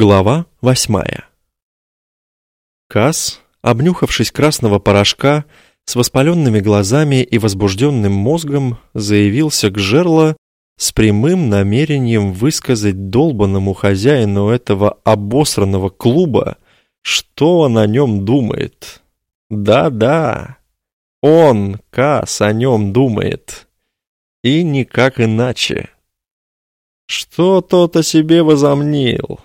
Глава восьмая. Касс, обнюхавшись красного порошка, с воспаленными глазами и возбужденным мозгом, заявился к жерло с прямым намерением высказать долбанному хозяину этого обосранного клуба, что он о нем думает. Да-да, он, Касс, о нем думает. И никак иначе. Что тот о себе возомнил?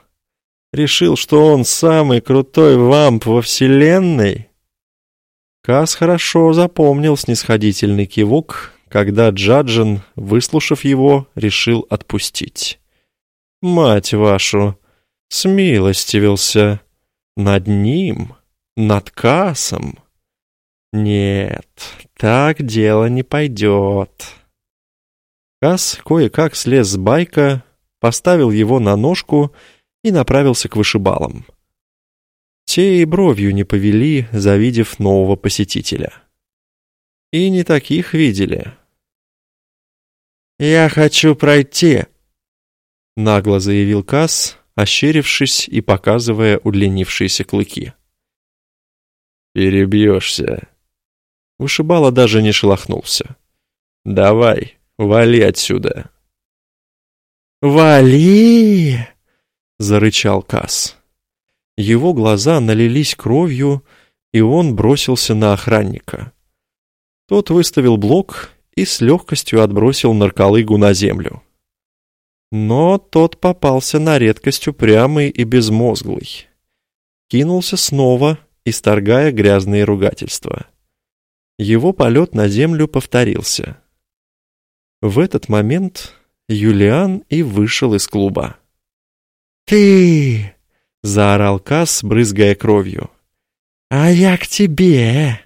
Решил, что он самый крутой вамп во вселенной? Кас хорошо запомнил снисходительный кивок, когда Джаджин, выслушав его, решил отпустить. «Мать вашу!» смилостивился. Над ним? Над Касом? Нет, так дело не пойдет. Кас кое-как слез с байка, поставил его на ножку и направился к вышибалам. Те и бровью не повели, завидев нового посетителя. И не таких видели. «Я хочу пройти», — нагло заявил Касс, ощерившись и показывая удлинившиеся клыки. «Перебьешься». Вышибала даже не шелохнулся. «Давай, вали отсюда». «Вали!» Зарычал Касс. Его глаза налились кровью, и он бросился на охранника. Тот выставил блок и с легкостью отбросил нарколыгу на землю. Но тот попался на редкость упрямый и безмозглый. Кинулся снова, исторгая грязные ругательства. Его полет на землю повторился. В этот момент Юлиан и вышел из клуба. «Ты!» — заорал Касс, брызгая кровью. «А я к тебе!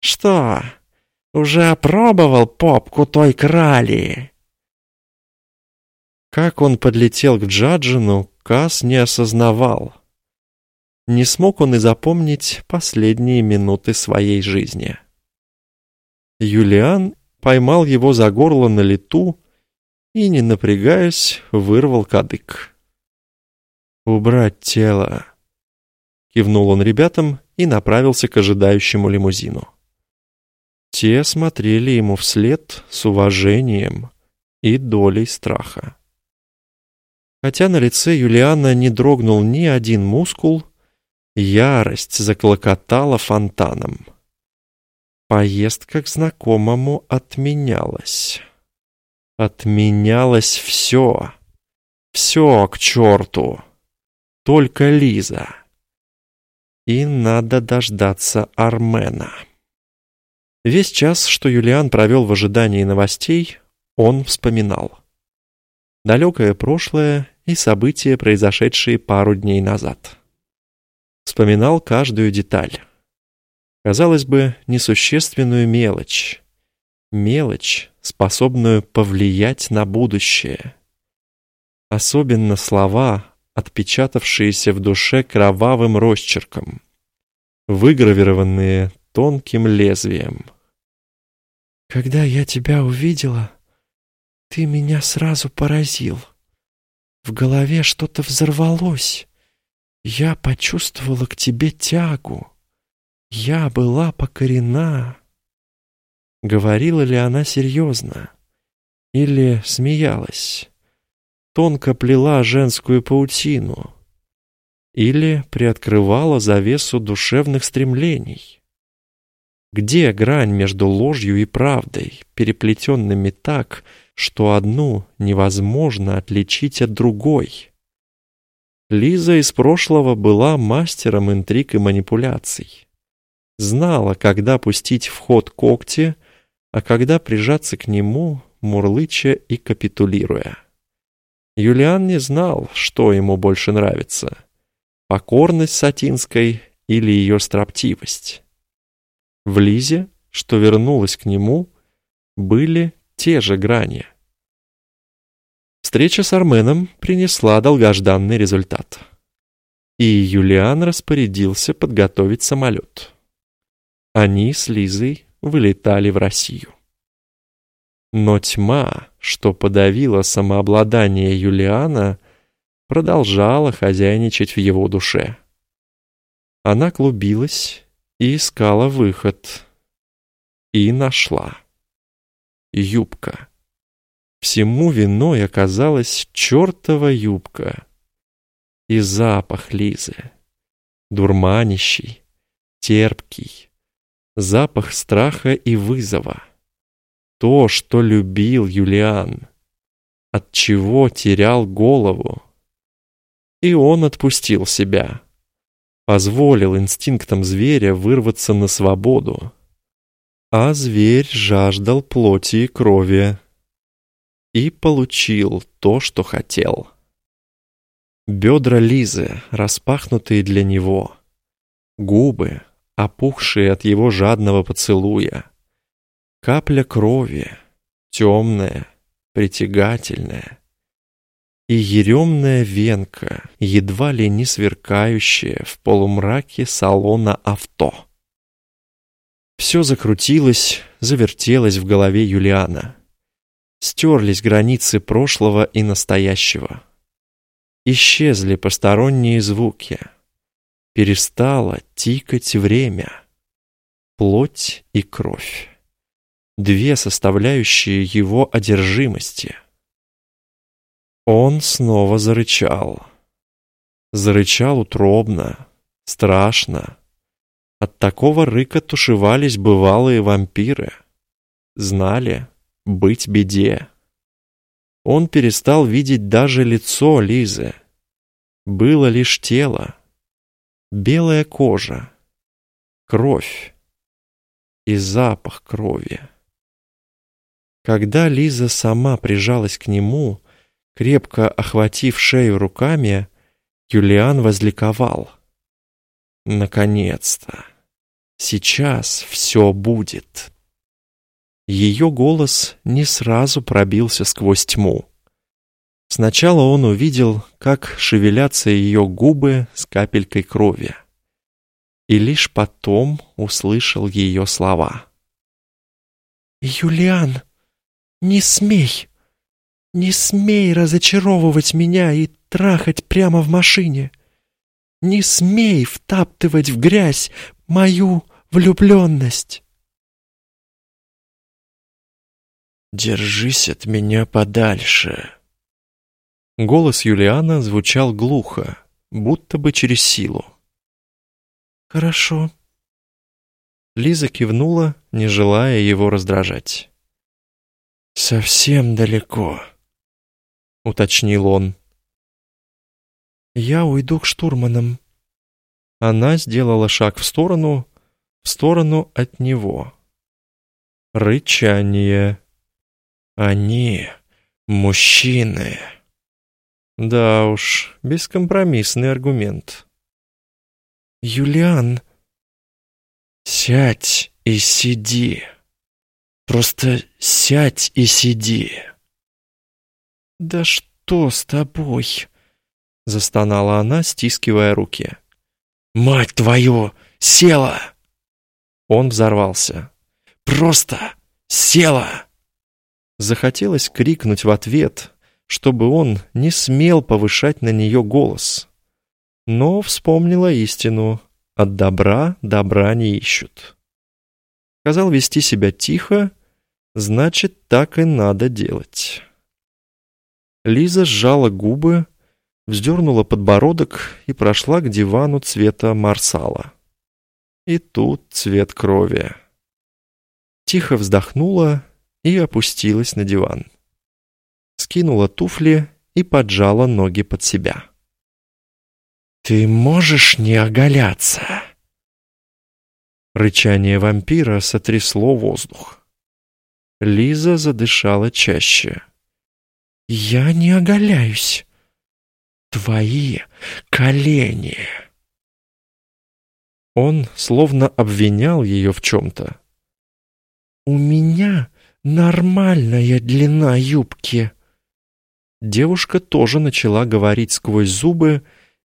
Что, уже опробовал попку той крали?» Как он подлетел к Джаджину, Касс не осознавал. Не смог он и запомнить последние минуты своей жизни. Юлиан поймал его за горло на лету и, не напрягаясь, вырвал кадык. «Убрать тело!» Кивнул он ребятам и направился к ожидающему лимузину. Те смотрели ему вслед с уважением и долей страха. Хотя на лице Юлиана не дрогнул ни один мускул, ярость заклокотала фонтаном. Поездка к знакомому отменялась. Отменялось все. Все к черту. Только Лиза. И надо дождаться Армена. Весь час, что Юлиан провел в ожидании новостей, он вспоминал. Далекое прошлое и события, произошедшие пару дней назад. Вспоминал каждую деталь. Казалось бы, несущественную мелочь. Мелочь, способную повлиять на будущее. Особенно слова, отпечатавшиеся в душе кровавым росчерком, выгравированные тонким лезвием. «Когда я тебя увидела, ты меня сразу поразил. В голове что-то взорвалось. Я почувствовала к тебе тягу. Я была покорена». Говорила ли она серьезно? Или смеялась? Тонко плела женскую паутину или приоткрывала завесу душевных стремлений. Где грань между ложью и правдой, переплетенными так, что одну невозможно отличить от другой? Лиза из прошлого была мастером интриг и манипуляций. Знала, когда пустить в ход когти, а когда прижаться к нему, мурлыча и капитулируя. Юлиан не знал, что ему больше нравится — покорность Сатинской или ее строптивость. В Лизе, что вернулась к нему, были те же грани. Встреча с Арменом принесла долгожданный результат. И Юлиан распорядился подготовить самолет. Они с Лизой вылетали в Россию. Но тьма, что подавила самообладание Юлиана, продолжала хозяйничать в его душе. Она клубилась и искала выход. И нашла. Юбка. Всему виной оказалась чертова юбка. И запах Лизы. Дурманящий, терпкий. Запах страха и вызова. То, что любил Юлиан. От чего терял голову. И он отпустил себя позволил инстинктам зверя вырваться на свободу. А зверь жаждал плоти и крови. И получил то, что хотел. Бедра Лизы, распахнутые для него. Губы, опухшие от его жадного поцелуя. Капля крови, темная, притягательная и еремная венка, едва ли не сверкающая в полумраке салона авто. Все закрутилось, завертелось в голове Юлиана. Стерлись границы прошлого и настоящего. Исчезли посторонние звуки. Перестало тикать время. Плоть и кровь. Две составляющие его одержимости — он снова зарычал. Зарычал утробно, страшно. От такого рыка тушевались бывалые вампиры. Знали, быть беде. Он перестал видеть даже лицо Лизы. Было лишь тело, белая кожа, кровь и запах крови. Когда Лиза сама прижалась к нему, Крепко охватив шею руками, Юлиан возликовал. Наконец-то! Сейчас все будет. Ее голос не сразу пробился сквозь тьму. Сначала он увидел, как шевелятся ее губы с капелькой крови. И лишь потом услышал ее слова. «Юлиан, не смей!» Не смей разочаровывать меня и трахать прямо в машине. Не смей втаптывать в грязь мою влюбленность. «Держись от меня подальше». Голос Юлиана звучал глухо, будто бы через силу. «Хорошо». Лиза кивнула, не желая его раздражать. «Совсем далеко». — уточнил он. «Я уйду к штурманам». Она сделала шаг в сторону, в сторону от него. Рычание. «Они мужчины». Да уж, бескомпромиссный аргумент. «Юлиан...» «Сядь и сиди. Просто сядь и сиди». «Да что с тобой?» — застонала она, стискивая руки. «Мать твою! Села!» Он взорвался. «Просто села!» Захотелось крикнуть в ответ, чтобы он не смел повышать на нее голос. Но вспомнила истину. От добра добра не ищут. Сказал вести себя тихо, значит, так и надо делать. Лиза сжала губы, вздернула подбородок и прошла к дивану цвета марсала. И тут цвет крови. Тихо вздохнула и опустилась на диван. Скинула туфли и поджала ноги под себя. «Ты можешь не оголяться?» Рычание вампира сотрясло воздух. Лиза задышала чаще. Я не оголяюсь. Твои колени. Он словно обвинял ее в чем-то. У меня нормальная длина юбки. Девушка тоже начала говорить сквозь зубы,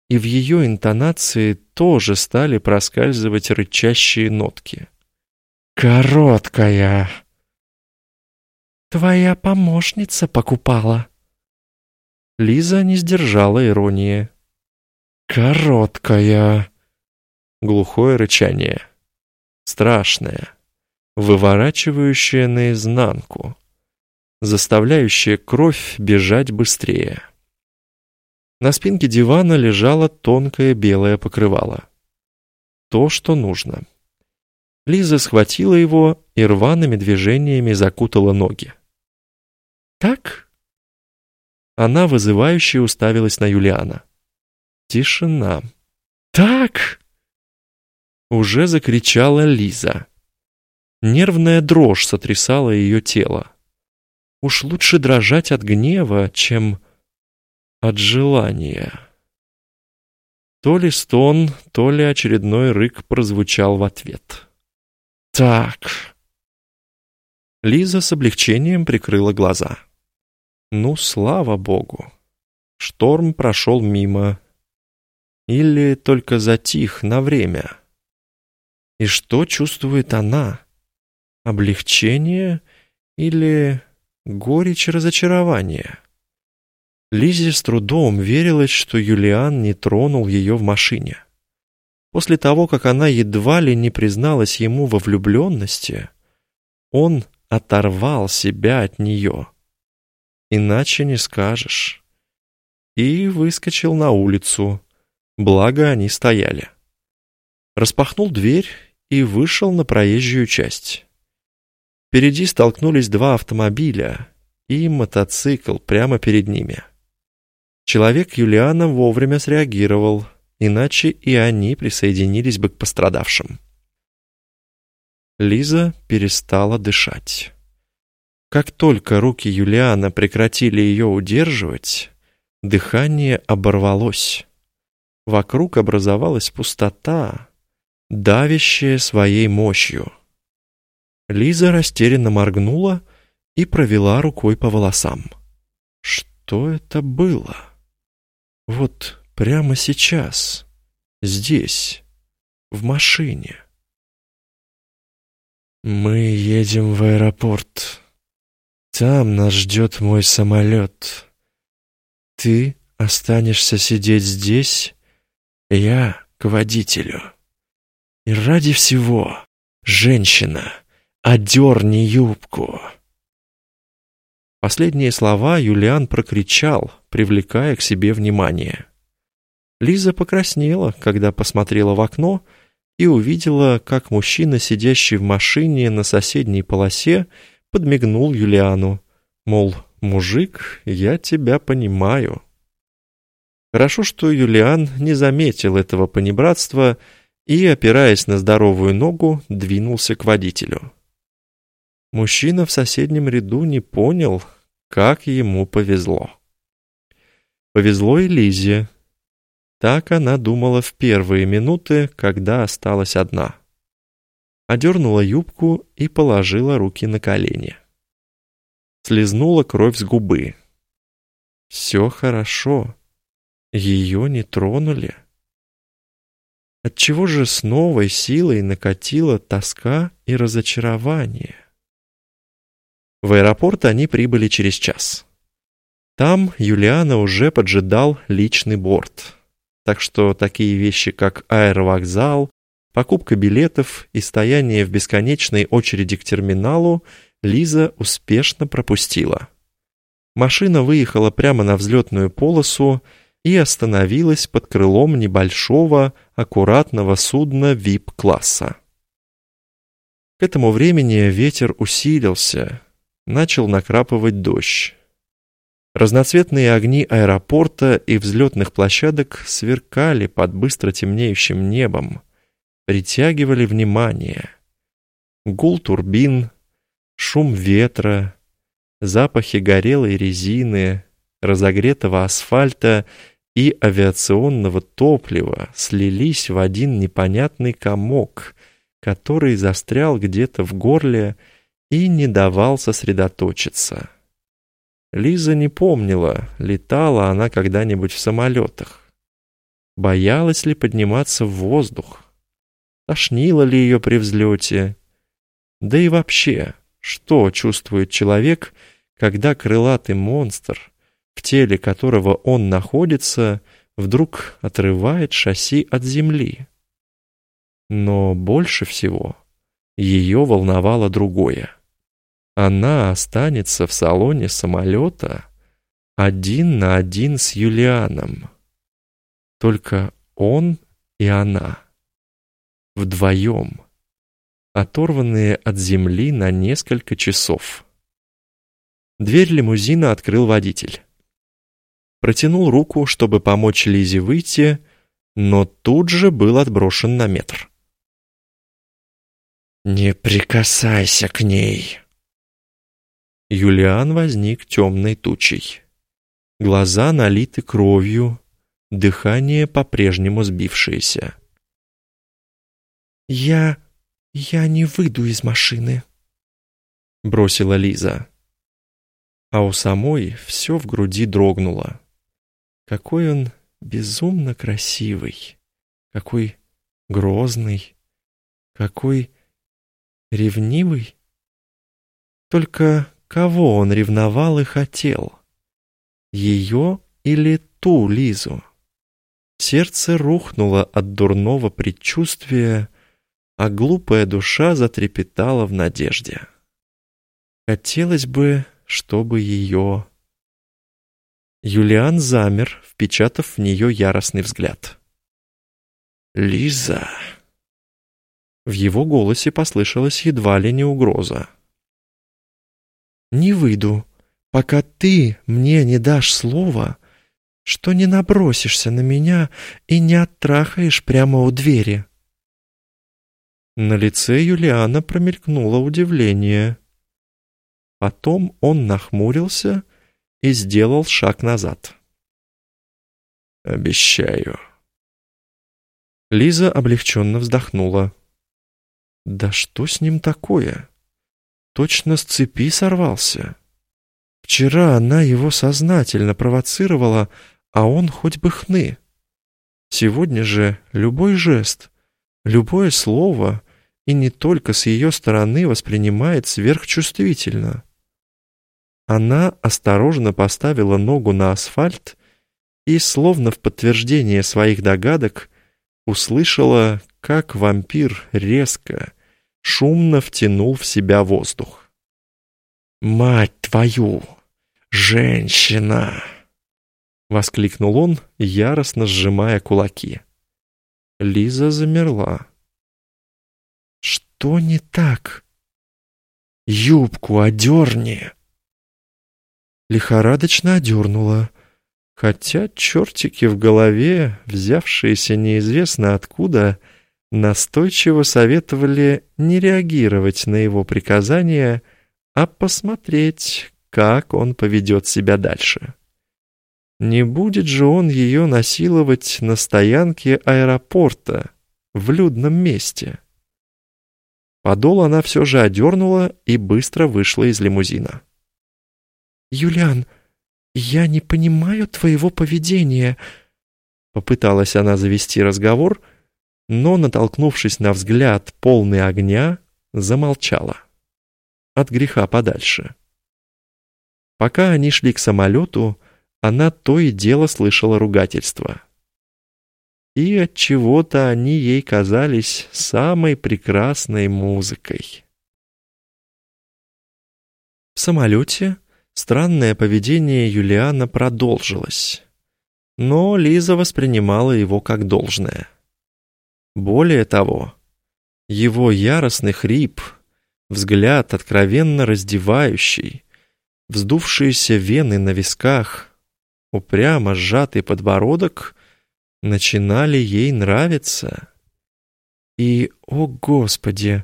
и в ее интонации тоже стали проскальзывать рычащие нотки. «Короткая!» Твоя помощница покупала». Лиза не сдержала иронии. «Короткая!» Глухое рычание. Страшное, выворачивающее наизнанку, заставляющее кровь бежать быстрее. На спинке дивана лежало тонкое белое покрывало. То, что нужно. Лиза схватила его и рваными движениями закутала ноги. «Так?» Она вызывающе уставилась на Юлиана. Тишина. «Так!» Уже закричала Лиза. Нервная дрожь сотрясала ее тело. Уж лучше дрожать от гнева, чем от желания. То ли стон, то ли очередной рык прозвучал в ответ. «Так...» Лиза с облегчением прикрыла глаза. «Ну, слава богу!» Шторм прошел мимо. Или только затих на время. И что чувствует она? Облегчение или горечь разочарования? Лизе с трудом верилось, что Юлиан не тронул ее в машине. После того, как она едва ли не призналась ему во влюбленности, он оторвал себя от нее. Иначе не скажешь. И выскочил на улицу, благо они стояли. Распахнул дверь и вышел на проезжую часть. Впереди столкнулись два автомобиля и мотоцикл прямо перед ними. Человек Юлиана вовремя среагировал, иначе и они присоединились бы к пострадавшим. Лиза перестала дышать. Как только руки Юлиана прекратили ее удерживать, дыхание оборвалось. Вокруг образовалась пустота, давящая своей мощью. Лиза растерянно моргнула и провела рукой по волосам. Что это было? Вот прямо сейчас, здесь, в машине. Мы едем в аэропорт. Там нас ждет мой самолет. Ты останешься сидеть здесь, я к водителю. И ради всего, женщина, одерни юбку. Последние слова Юлиан прокричал, привлекая к себе внимание. Лиза покраснела, когда посмотрела в окно и увидела, как мужчина, сидящий в машине на соседней полосе, подмигнул Юлиану, мол, мужик, я тебя понимаю. Хорошо, что Юлиан не заметил этого понебратства и, опираясь на здоровую ногу, двинулся к водителю. Мужчина в соседнем ряду не понял, как ему повезло. Повезло и Лизе. Так она думала в первые минуты, когда осталась одна. Одернула юбку и положила руки на колени. Слизнула кровь с губы. Все хорошо. Ее не тронули. Отчего же с новой силой накатила тоска и разочарование? В аэропорт они прибыли через час. Там Юлиана уже поджидал личный борт. Так что такие вещи, как аэровокзал, покупка билетов и стояние в бесконечной очереди к терминалу Лиза успешно пропустила. Машина выехала прямо на взлетную полосу и остановилась под крылом небольшого, аккуратного судна VIP-класса. К этому времени ветер усилился, начал накрапывать дождь. Разноцветные огни аэропорта и взлетных площадок сверкали под быстро темнеющим небом, притягивали внимание. Гул турбин, шум ветра, запахи горелой резины, разогретого асфальта и авиационного топлива слились в один непонятный комок, который застрял где-то в горле и не давал сосредоточиться. Лиза не помнила, летала она когда-нибудь в самолетах. Боялась ли подниматься в воздух? Тошнило ли ее при взлете? Да и вообще, что чувствует человек, когда крылатый монстр в теле которого он находится, вдруг отрывает шасси от земли. Но больше всего ее волновало другое. Она останется в салоне самолета один на один с Юлианом. Только он и она. Вдвоем. Оторванные от земли на несколько часов. Дверь лимузина открыл водитель. Протянул руку, чтобы помочь Лизе выйти, но тут же был отброшен на метр. «Не прикасайся к ней!» Юлиан возник темной тучей. Глаза налиты кровью, дыхание по-прежнему сбившееся. «Я... я не выйду из машины», — бросила Лиза. А у самой все в груди дрогнуло. Какой он безумно красивый, какой грозный, какой Ревнивый? Только кого он ревновал и хотел? Ее или ту Лизу? Сердце рухнуло от дурного предчувствия, а глупая душа затрепетала в надежде. Хотелось бы, чтобы ее... Юлиан замер, впечатав в нее яростный взгляд. «Лиза!» В его голосе послышалась едва ли не угроза. «Не выйду, пока ты мне не дашь слова, что не набросишься на меня и не оттрахаешь прямо у двери». На лице Юлиана промелькнуло удивление. Потом он нахмурился и сделал шаг назад. «Обещаю». Лиза облегченно вздохнула. Да что с ним такое? Точно с цепи сорвался. Вчера она его сознательно провоцировала, а он хоть бы хны. Сегодня же любой жест, любое слово и не только с ее стороны воспринимает сверхчувствительно. Она осторожно поставила ногу на асфальт и, словно в подтверждение своих догадок, услышала, как вампир резко, шумно втянул в себя воздух. «Мать твою! Женщина!» — воскликнул он, яростно сжимая кулаки. Лиза замерла. «Что не так?» «Юбку одерни!» Лихорадочно одернула, хотя чертики в голове, взявшиеся неизвестно откуда, — настойчиво советовали не реагировать на его приказания, а посмотреть, как он поведет себя дальше. Не будет же он ее насиловать на стоянке аэропорта в людном месте. Подол она все же одернула и быстро вышла из лимузина. «Юлиан, я не понимаю твоего поведения», попыталась она завести разговор, — но, натолкнувшись на взгляд, полный огня, замолчала. От греха подальше. Пока они шли к самолету, она то и дело слышала ругательства. И от чего-то они ей казались самой прекрасной музыкой. В самолете странное поведение Юлиана продолжилось, но Лиза воспринимала его как должное. Более того, его яростный хрип, взгляд откровенно раздевающий, вздувшиеся вены на висках, упрямо сжатый подбородок начинали ей нравиться. И, о Господи,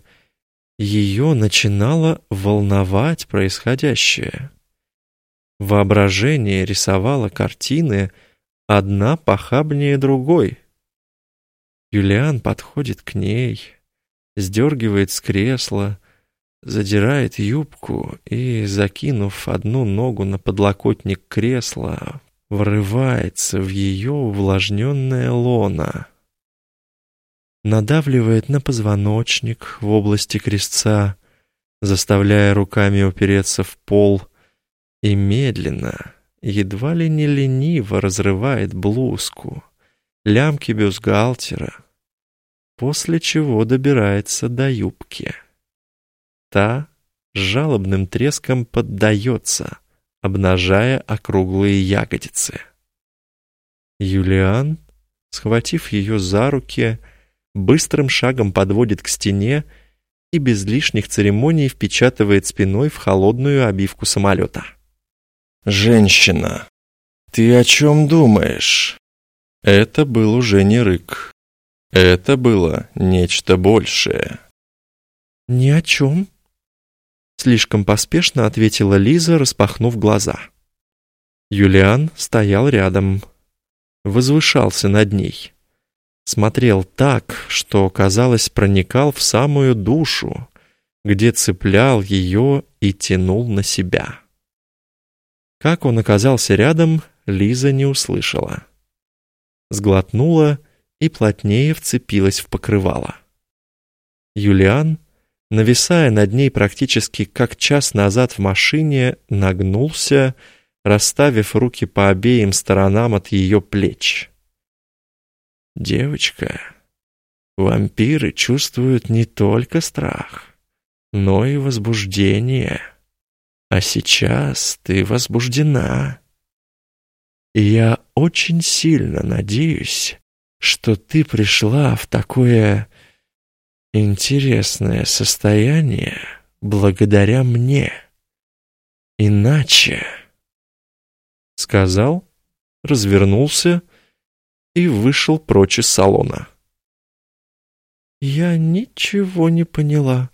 ее начинало волновать происходящее. Воображение рисовало картины, одна похабнее другой — Юлиан подходит к ней, сдергивает с кресла, задирает юбку и, закинув одну ногу на подлокотник кресла, врывается в ее увлажненное лоно. Надавливает на позвоночник в области крестца, заставляя руками упереться в пол, и медленно, едва ли не лениво разрывает блузку, лямки бюстгальтера, после чего добирается до юбки. Та с жалобным треском поддается, обнажая округлые ягодицы. Юлиан, схватив ее за руки, быстрым шагом подводит к стене и без лишних церемоний впечатывает спиной в холодную обивку самолета. «Женщина, ты о чем думаешь?» Это был уже не рык. Это было нечто большее. «Ни о чем», — слишком поспешно ответила Лиза, распахнув глаза. Юлиан стоял рядом, возвышался над ней. Смотрел так, что, казалось, проникал в самую душу, где цеплял ее и тянул на себя. Как он оказался рядом, Лиза не услышала. Сглотнула и плотнее вцепилась в покрывало. Юлиан, нависая над ней практически как час назад в машине, нагнулся, расставив руки по обеим сторонам от ее плеч. «Девочка, вампиры чувствуют не только страх, но и возбуждение. А сейчас ты возбуждена. И я очень сильно надеюсь, что ты пришла в такое интересное состояние благодаря мне. Иначе...» Сказал, развернулся и вышел прочь из салона. «Я ничего не поняла»,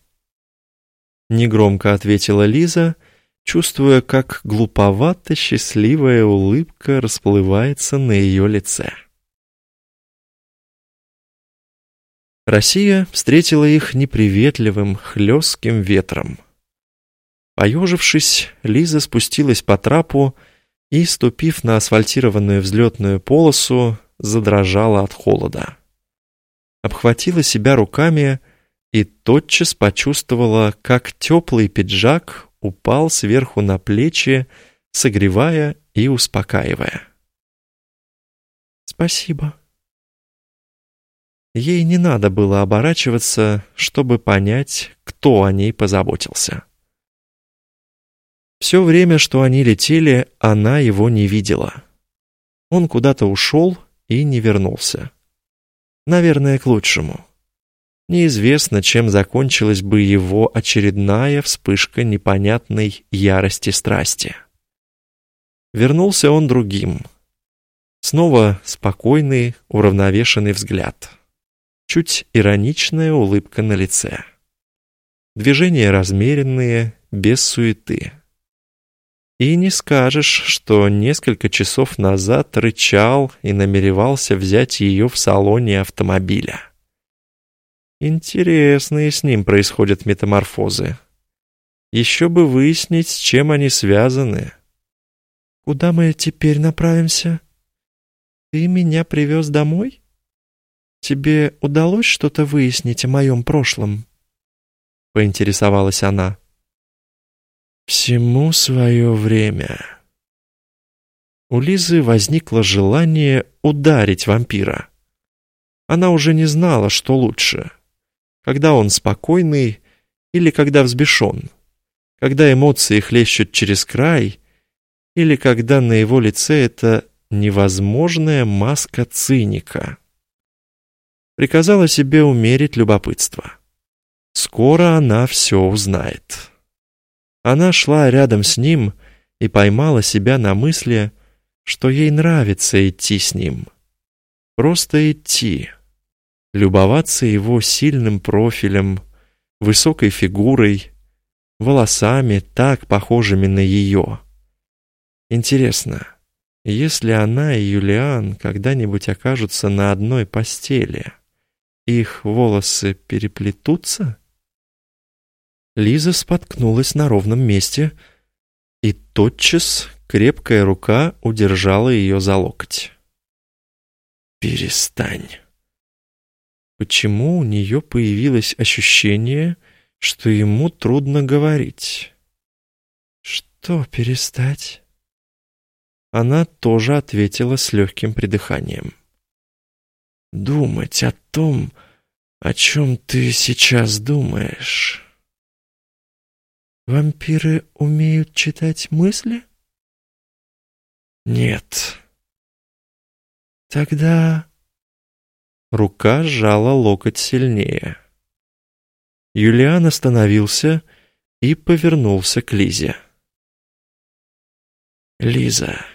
— негромко ответила Лиза, чувствуя, как глуповато счастливая улыбка расплывается на ее лице. Россия встретила их неприветливым, хлестким ветром. Поежившись, Лиза спустилась по трапу и, ступив на асфальтированную взлетную полосу, задрожала от холода. Обхватила себя руками и тотчас почувствовала, как теплый пиджак упал сверху на плечи, согревая и успокаивая. «Спасибо». Ей не надо было оборачиваться, чтобы понять, кто о ней позаботился. Все время, что они летели, она его не видела. Он куда-то ушел и не вернулся. Наверное, к лучшему. Неизвестно, чем закончилась бы его очередная вспышка непонятной ярости страсти. Вернулся он другим. Снова спокойный, уравновешенный взгляд. Чуть ироничная улыбка на лице. Движения размеренные, без суеты. И не скажешь, что несколько часов назад рычал и намеревался взять ее в салоне автомобиля. Интересные с ним происходят метаморфозы. Еще бы выяснить, с чем они связаны. «Куда мы теперь направимся? Ты меня привез домой? Тебе удалось что-то выяснить о моем прошлом?» Поинтересовалась она. Всему свое время. У Лизы возникло желание ударить вампира. Она уже не знала, что лучше. Когда он спокойный или когда взбешен. Когда эмоции хлещут через край или когда на его лице это невозможная маска циника. Приказала себе умерить любопытство. Скоро она все узнает. Она шла рядом с ним и поймала себя на мысли, что ей нравится идти с ним. Просто идти. Любоваться его сильным профилем, высокой фигурой, волосами, так похожими на ее. Интересно, если она и Юлиан когда-нибудь окажутся на одной постели, их волосы переплетутся? Лиза споткнулась на ровном месте, и тотчас крепкая рука удержала ее за локоть. «Перестань». Почему у нее появилось ощущение, что ему трудно говорить? «Что перестать?» Она тоже ответила с легким придыханием. «Думать о том, о чем ты сейчас думаешь». «Вампиры умеют читать мысли?» «Нет». «Тогда...» Рука сжала локоть сильнее. Юлиан остановился и повернулся к Лизе. «Лиза,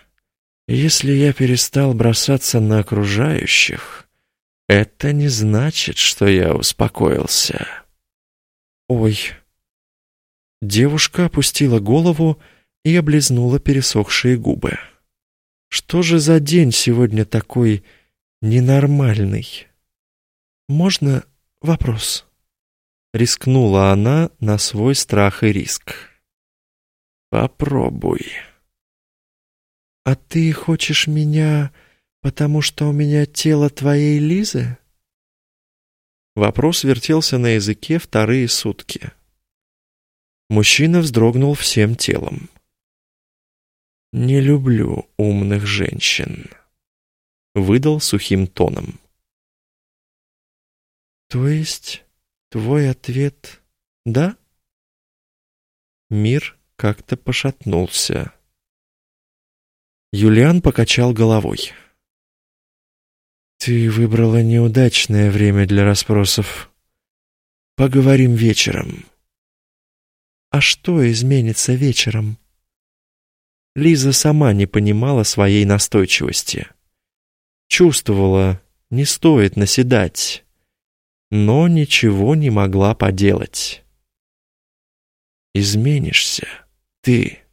если я перестал бросаться на окружающих, это не значит, что я успокоился». «Ой». Девушка опустила голову и облизнула пересохшие губы. «Что же за день сегодня такой ненормальный?» «Можно вопрос?» Рискнула она на свой страх и риск. «Попробуй». «А ты хочешь меня, потому что у меня тело твоей Лизы?» Вопрос вертелся на языке вторые сутки. Мужчина вздрогнул всем телом. «Не люблю умных женщин», — выдал сухим тоном. «То есть Твой ответ «да»?» Мир как-то пошатнулся. Юлиан покачал головой. «Ты выбрала неудачное время для расспросов. Поговорим вечером». «А что изменится вечером?» Лиза сама не понимала своей настойчивости. Чувствовала, не стоит наседать но ничего не могла поделать. «Изменишься ты».